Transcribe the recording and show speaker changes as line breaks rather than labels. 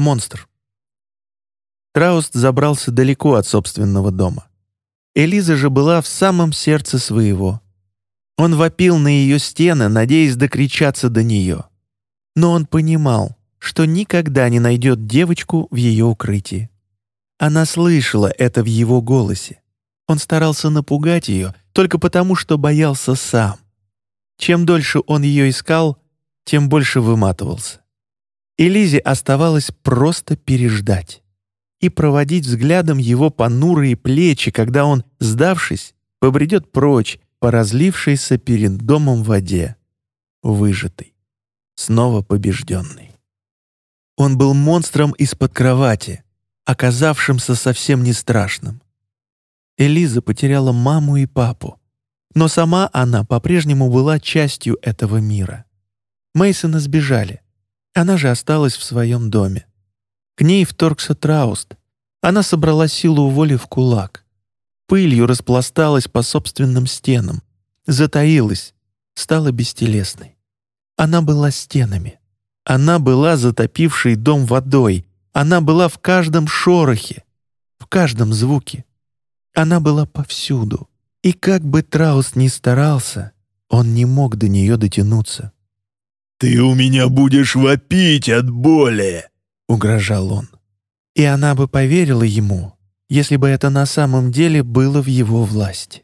Монстр. Трауст забрался далеко от собственного дома. Элиза же была в самом сердце своего. Он вопил на ее стены, надеясь докричаться до нее. Но он понимал, что никогда не найдет девочку в ее укрытии. Она слышала это в его голосе. Он старался напугать ее только потому, что боялся сам. Чем дольше он ее искал, тем больше выматывался. И Лизе оставалось просто переждать и проводить взглядом его понурые плечи, когда он, сдавшись, побредет прочь, по разлившейся перед домом воде, выжатый, снова побежденный. Он был монстром из-под кровати, оказавшимся совсем не страшным. Элиза потеряла маму и папу, но сама она по-прежнему была частью этого мира. Мейсона сбежали. Она же осталась в своем доме. К ней вторгся Трауст. Она собрала силу воли в кулак пылью распласталась по собственным стенам, затаилась, стала бестелесной. Она была стенами. Она была затопившей дом водой. Она была в каждом шорохе, в каждом звуке. Она была повсюду. И как бы Траус ни старался, он не мог до нее дотянуться.
«Ты у меня будешь вопить от боли!» — угрожал он.
И она бы поверила ему, если бы это на самом деле было в его власти.